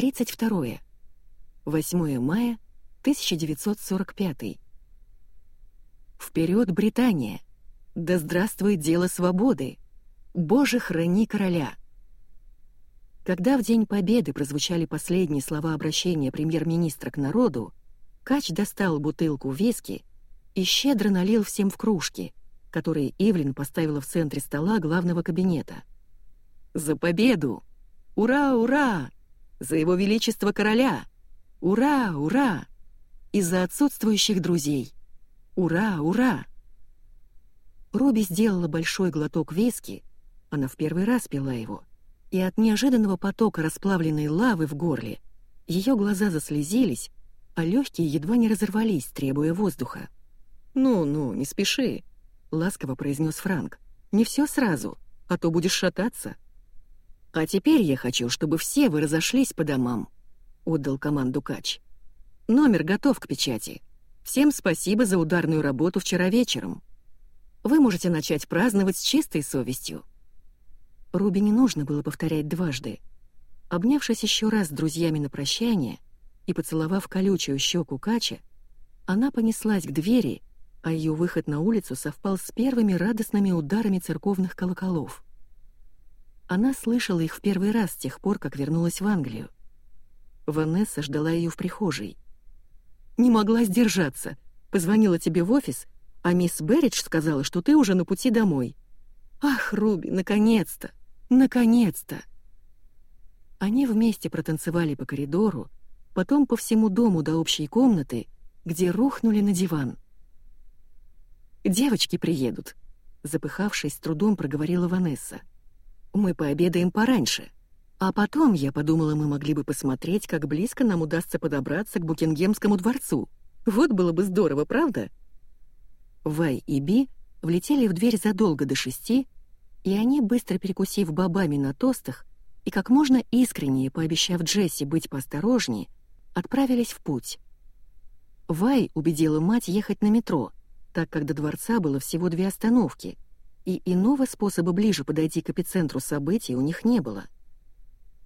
32. 8 мая 1945. Вперед, Британия! Да здравствует дело свободы! Боже, храни короля! Когда в День Победы прозвучали последние слова обращения премьер-министра к народу, Кач достал бутылку виски и щедро налил всем в кружки, которые Ивлин поставила в центре стола главного кабинета. «За победу! Ура, ура! За его величество короля! Ура, ура! И за отсутствующих друзей! Ура, ура!» Руби сделала большой глоток виски, она в первый раз пила его, и от неожиданного потока расплавленной лавы в горле ее глаза заслезились, а легкие едва не разорвались, требуя воздуха. «Ну-ну, не спеши», — ласково произнес Франк. «Не все сразу, а то будешь шататься». «А теперь я хочу, чтобы все вы разошлись по домам», — отдал команду Кач. «Номер готов к печати. Всем спасибо за ударную работу вчера вечером. Вы можете начать праздновать с чистой совестью». Руби не нужно было повторять дважды. Обнявшись еще раз с друзьями на прощание и поцеловав колючую щеку Кача, она понеслась к двери, а ее выход на улицу совпал с первыми радостными ударами церковных колоколов. Она слышала их в первый раз с тех пор, как вернулась в Англию. Ванесса ждала ее в прихожей. «Не могла сдержаться. Позвонила тебе в офис, а мисс Берридж сказала, что ты уже на пути домой. Ах, Руби, наконец-то! Наконец-то!» Они вместе протанцевали по коридору, потом по всему дому до общей комнаты, где рухнули на диван. «Девочки приедут», — запыхавшись, с трудом проговорила Ванесса. Мы пообедаем пораньше. А потом, я подумала, мы могли бы посмотреть, как близко нам удастся подобраться к Букингемскому дворцу. Вот было бы здорово, правда? Вай и Би влетели в дверь задолго до шести, и они, быстро перекусив бобами на тостах и как можно искреннее пообещав Джесси быть поосторожнее, отправились в путь. Вай убедила мать ехать на метро, так как до дворца было всего две остановки — и иного способа ближе подойти к эпицентру событий у них не было.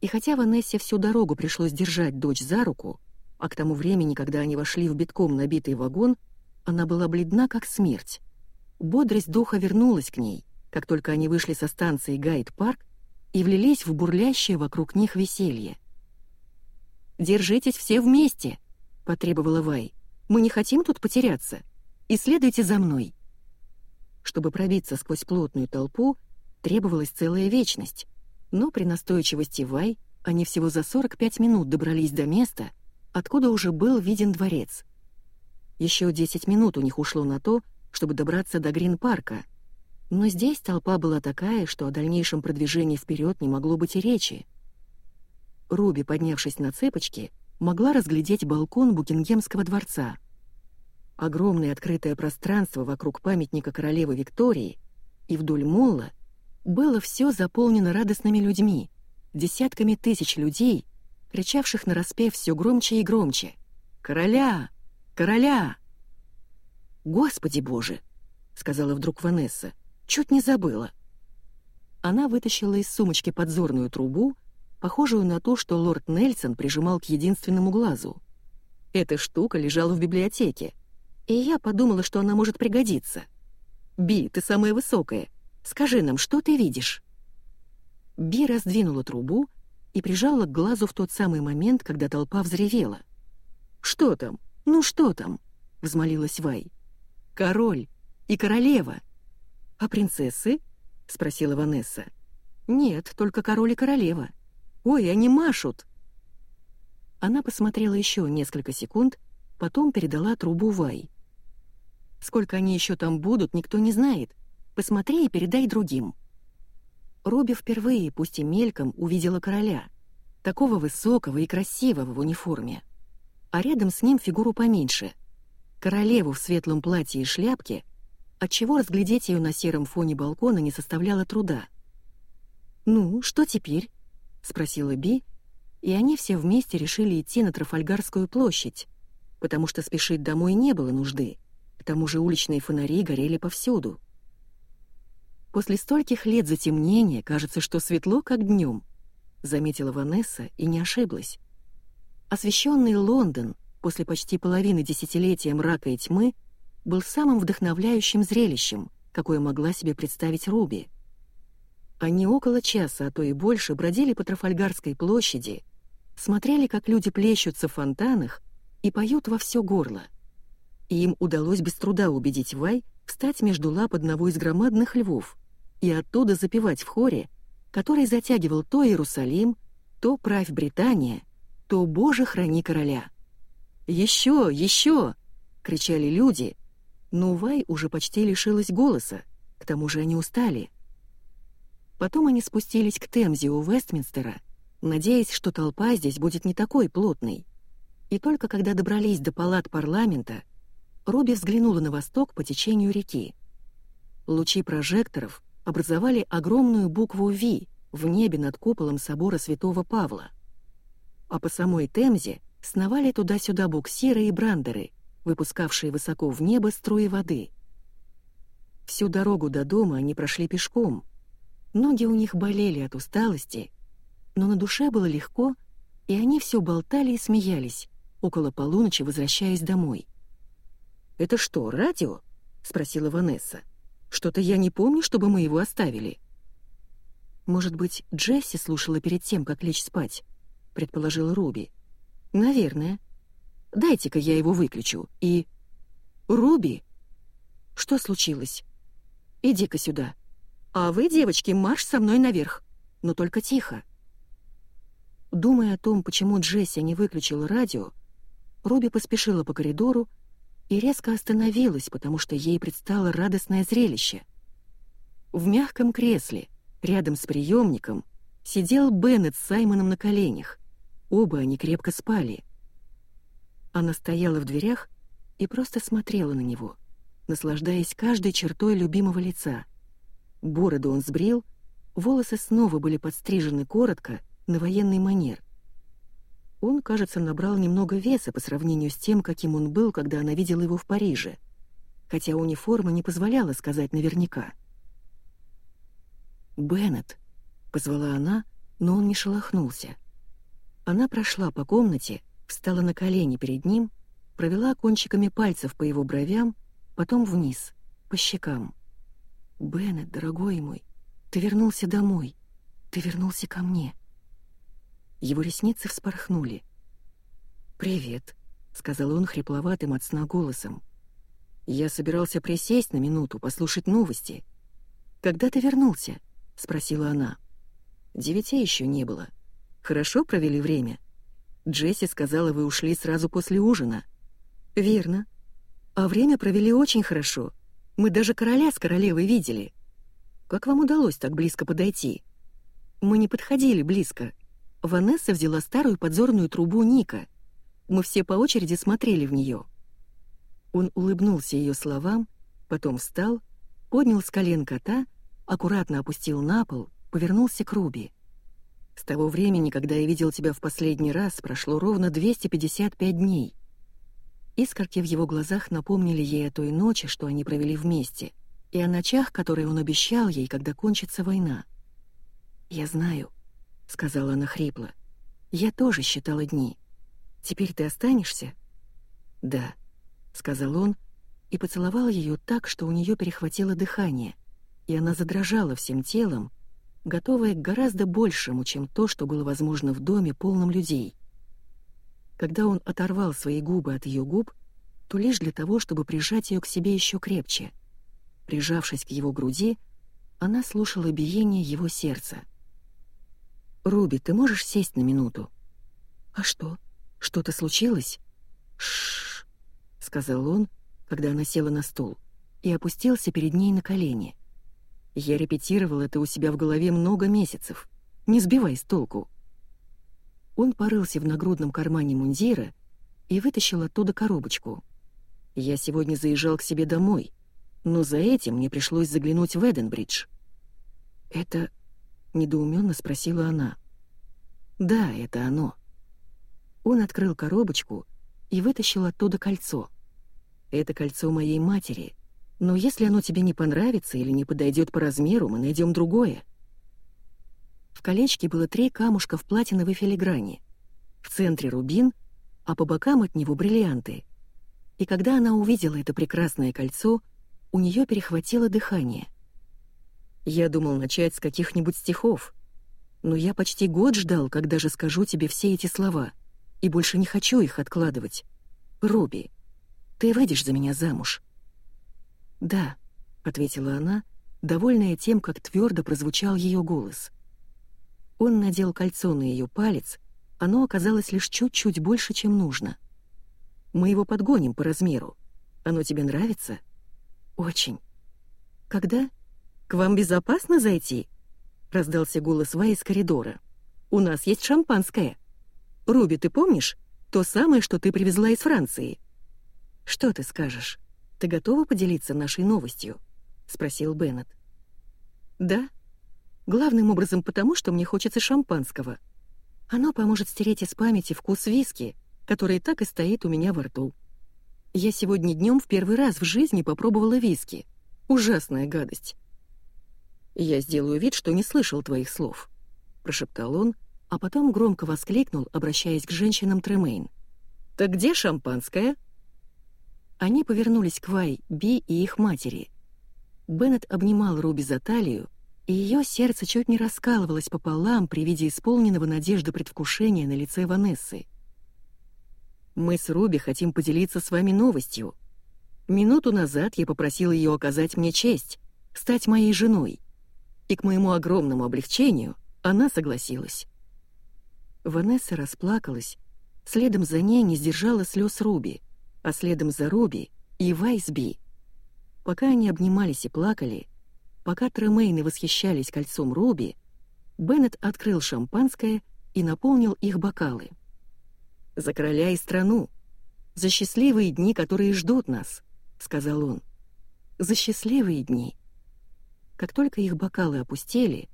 И хотя Ванессе всю дорогу пришлось держать дочь за руку, а к тому времени, когда они вошли в битком набитый вагон, она была бледна, как смерть. Бодрость духа вернулась к ней, как только они вышли со станции Гайд-парк и влились в бурлящее вокруг них веселье. «Держитесь все вместе!» — потребовала Вай. «Мы не хотим тут потеряться. И следуйте за мной!» Чтобы пробиться сквозь плотную толпу, требовалась целая вечность, но при настойчивости Вай они всего за 45 минут добрались до места, откуда уже был виден дворец. Еще 10 минут у них ушло на то, чтобы добраться до Грин-парка, но здесь толпа была такая, что о дальнейшем продвижении вперед не могло быть и речи. Руби, поднявшись на цепочки, могла разглядеть балкон Букингемского дворца — огромное открытое пространство вокруг памятника королевы Виктории и вдоль молла было все заполнено радостными людьми, десятками тысяч людей, кричавших на распев все громче и громче. «Короля! Короля!» «Господи боже!» — сказала вдруг Ванесса. «Чуть не забыла». Она вытащила из сумочки подзорную трубу, похожую на то, что лорд Нельсон прижимал к единственному глазу. Эта штука лежала в библиотеке, и я подумала, что она может пригодиться. «Би, ты самая высокая. Скажи нам, что ты видишь?» Би раздвинула трубу и прижала к глазу в тот самый момент, когда толпа взревела. «Что там? Ну что там?» — взмолилась Вай. «Король и королева». «А принцессы?» — спросила Ванесса. «Нет, только король и королева. Ой, они машут!» Она посмотрела еще несколько секунд, потом передала трубу Вай. Сколько они еще там будут, никто не знает. Посмотри и передай другим». Робби впервые, пусть и мельком, увидела короля. Такого высокого и красивого в униформе. А рядом с ним фигуру поменьше. Королеву в светлом платье и шляпке, отчего разглядеть ее на сером фоне балкона не составляло труда. «Ну, что теперь?» — спросила Би, и они все вместе решили идти на Трафальгарскую площадь, потому что спешить домой не было нужды. К тому же уличные фонари горели повсюду. После стольких лет затемнения кажется, что светло, как днем, заметила Ванесса и не ошиблась. Освещенный Лондон после почти половины десятилетия мрака и тьмы был самым вдохновляющим зрелищем, какое могла себе представить Руби. Они около часа, а то и больше, бродили по Трафальгарской площади, смотрели, как люди плещутся в фонтанах и поют во все горло. И им удалось без труда убедить Вай встать между лап одного из громадных львов и оттуда запевать в хоре, который затягивал то Иерусалим, то «Правь Британия», то «Боже, храни короля». «Еще, еще!» — кричали люди, но Вай уже почти лишилась голоса, к тому же они устали. Потом они спустились к Темзе у Вестминстера, надеясь, что толпа здесь будет не такой плотной. И только когда добрались до палат парламента, Робби взглянула на восток по течению реки. Лучи прожекторов образовали огромную букву «Ви» в небе над куполом собора святого Павла. А по самой Темзе сновали туда-сюда буксиры и брандеры, выпускавшие высоко в небо струи воды. Всю дорогу до дома они прошли пешком. Ноги у них болели от усталости, но на душе было легко, и они все болтали и смеялись, около полуночи возвращаясь домой. «Это что, радио?» — спросила Ванесса. «Что-то я не помню, чтобы мы его оставили». «Может быть, Джесси слушала перед тем, как лечь спать?» — предположила Руби. «Наверное. Дайте-ка я его выключу. И...» «Руби!» «Что случилось?» «Иди-ка сюда. А вы, девочки, марш со мной наверх. Но только тихо». Думая о том, почему Джесси не выключила радио, Руби поспешила по коридору и резко остановилась, потому что ей предстало радостное зрелище. В мягком кресле, рядом с приемником, сидел Беннет с Саймоном на коленях. Оба они крепко спали. Она стояла в дверях и просто смотрела на него, наслаждаясь каждой чертой любимого лица. Бороду он сбрил, волосы снова были подстрижены коротко, на военный манер. Он, кажется, набрал немного веса по сравнению с тем, каким он был, когда она видела его в Париже, хотя униформа не позволяла сказать наверняка. «Беннет», — позвала она, но он не шелохнулся. Она прошла по комнате, встала на колени перед ним, провела кончиками пальцев по его бровям, потом вниз, по щекам. «Беннет, дорогой мой, ты вернулся домой, ты вернулся ко мне». Его ресницы вспорхнули. «Привет», — сказал он хрипловатым от сна голосом. «Я собирался присесть на минуту, послушать новости». «Когда ты вернулся?» — спросила она. «Девяти еще не было. Хорошо провели время?» Джесси сказала, вы ушли сразу после ужина. «Верно. А время провели очень хорошо. Мы даже короля с королевой видели. Как вам удалось так близко подойти?» «Мы не подходили близко», Ванесса взяла старую подзорную трубу Ника. Мы все по очереди смотрели в нее. Он улыбнулся ее словам, потом встал, поднял с колен кота, аккуратно опустил на пол, повернулся к Руби. «С того времени, когда я видел тебя в последний раз, прошло ровно 255 дней». Искорки в его глазах напомнили ей о той ночи, что они провели вместе, и о ночах, которые он обещал ей, когда кончится война. «Я знаю», — сказала она хрипло. «Я тоже считала дни. Теперь ты останешься?» «Да», — сказал он и поцеловал ее так, что у нее перехватило дыхание, и она задрожала всем телом, готовая к гораздо большему, чем то, что было возможно в доме, полном людей. Когда он оторвал свои губы от ее губ, то лишь для того, чтобы прижать ее к себе еще крепче. Прижавшись к его груди, она слушала биение его сердца. «Руби, ты можешь сесть на минуту?» «А что? Что-то случилось?» «Ш-ш-ш», сказал он, когда она села на стул, и опустился перед ней на колени. «Я репетировал это у себя в голове много месяцев. Не сбивай с толку». Он порылся в нагрудном кармане мундира и вытащил оттуда коробочку. «Я сегодня заезжал к себе домой, но за этим мне пришлось заглянуть в Эденбридж». «Это — недоуменно спросила она. «Да, это оно». Он открыл коробочку и вытащил оттуда кольцо. «Это кольцо моей матери, но если оно тебе не понравится или не подойдет по размеру, мы найдем другое». В колечке было три камушка в платиновой филиграни. центре рубин, а по бокам от него бриллианты. И когда она увидела это прекрасное кольцо, у нее перехватило дыхание. Я думал начать с каких-нибудь стихов, но я почти год ждал, когда же скажу тебе все эти слова, и больше не хочу их откладывать. Руби, ты выйдешь за меня замуж?» «Да», — ответила она, довольная тем, как твердо прозвучал ее голос. Он надел кольцо на ее палец, оно оказалось лишь чуть-чуть больше, чем нужно. «Мы его подгоним по размеру. Оно тебе нравится?» «Очень». «Когда?» «К вам безопасно зайти?» — раздался голос Вай из коридора. «У нас есть шампанское. Руби, ты помнишь? То самое, что ты привезла из Франции». «Что ты скажешь? Ты готова поделиться нашей новостью?» — спросил Беннет. «Да. Главным образом потому, что мне хочется шампанского. Оно поможет стереть из памяти вкус виски, который так и стоит у меня во рту. Я сегодня днем в первый раз в жизни попробовала виски. Ужасная гадость. «Я сделаю вид, что не слышал твоих слов», — прошептал он, а потом громко воскликнул, обращаясь к женщинам Тремейн. «Так где шампанское?» Они повернулись к Вай, Би и их матери. Беннет обнимал Руби за талию, и ее сердце чуть не раскалывалось пополам при виде исполненного надежды предвкушения на лице Ванессы. «Мы с Руби хотим поделиться с вами новостью. Минуту назад я попросил ее оказать мне честь, стать моей женой и к моему огромному облегчению она согласилась. Ванесса расплакалась, следом за ней не сдержала слез Руби, а следом за Руби и Вайсби. Пока они обнимались и плакали, пока Тремейны восхищались кольцом Руби, Беннет открыл шампанское и наполнил их бокалы. «За короля и страну! За счастливые дни, которые ждут нас!» — сказал он. «За счастливые дни!» Как только их бокалы опустели,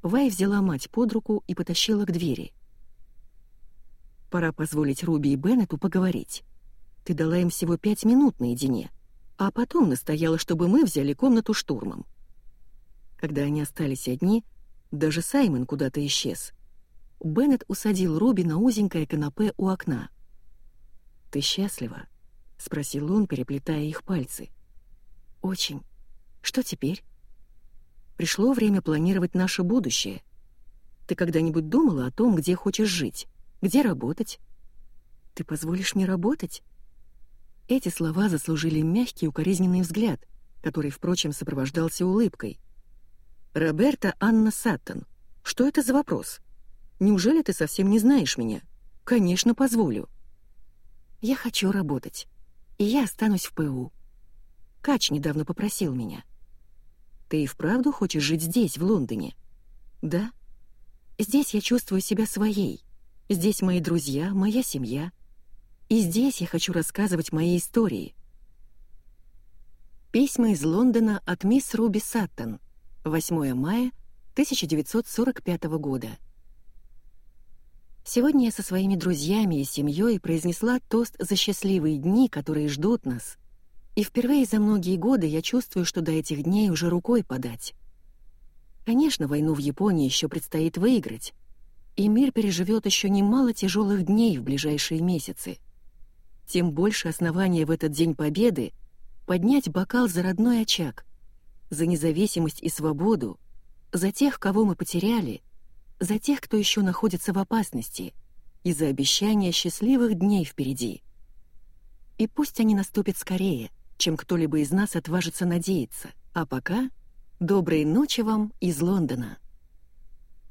Вай взяла мать под руку и потащила к двери. «Пора позволить Руби и Беннету поговорить. Ты дала им всего пять минут наедине, а потом настояла, чтобы мы взяли комнату штурмом». Когда они остались одни, даже Саймон куда-то исчез. Беннет усадил Руби на узенькое канапе у окна. «Ты счастлива?» — спросил он, переплетая их пальцы. «Очень. Что теперь?» Пришло время планировать наше будущее. Ты когда-нибудь думала о том, где хочешь жить, где работать? Ты позволишь мне работать? Эти слова заслужили мягкий укоризненный взгляд, который, впрочем, сопровождался улыбкой. «Роберта Анна Саттон, что это за вопрос? Неужели ты совсем не знаешь меня? Конечно, позволю». «Я хочу работать, и я останусь в ПУ. Кач недавно попросил меня. Ты и вправду хочешь жить здесь, в Лондоне? Да? Здесь я чувствую себя своей. Здесь мои друзья, моя семья. И здесь я хочу рассказывать мои истории. Письма из Лондона от мисс Руби Саттон. 8 мая 1945 года. Сегодня я со своими друзьями и семьей произнесла тост за счастливые дни, которые ждут нас — и впервые за многие годы я чувствую, что до этих дней уже рукой подать. Конечно, войну в Японии еще предстоит выиграть, и мир переживет еще немало тяжелых дней в ближайшие месяцы. Тем больше основания в этот День Победы поднять бокал за родной очаг, за независимость и свободу, за тех, кого мы потеряли, за тех, кто еще находится в опасности, и за обещание счастливых дней впереди. И пусть они наступят скорее — чем кто-либо из нас отважится надеяться. А пока доброй ночи вам из Лондона.